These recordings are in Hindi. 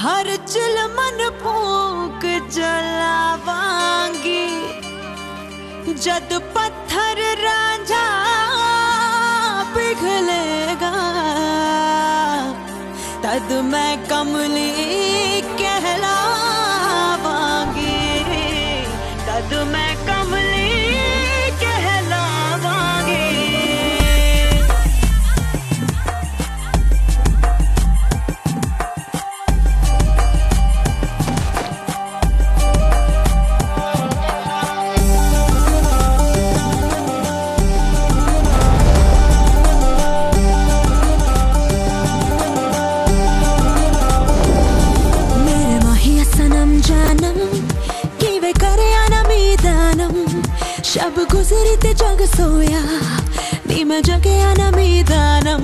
हर चुल मन फूक जलावांगी। जद पत्थर राजा पिघलेगा तद मैं कमली अब गुजरिते जग सोया। नीम जगे अनमीदानम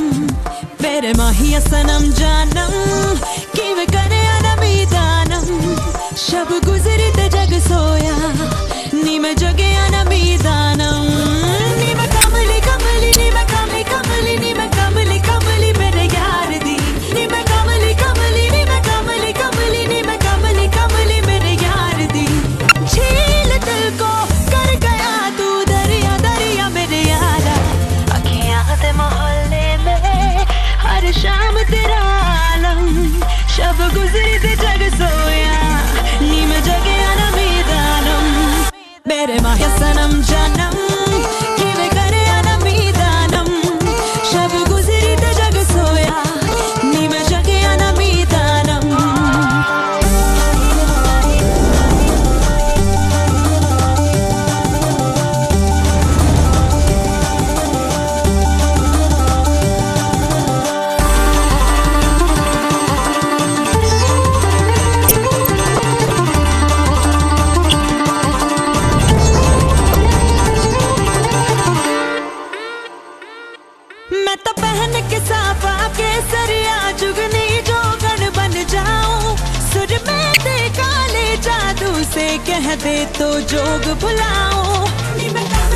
पेरे माहिया सनम जानम। किवे janam janam कह दे तो जोग बुलाओ।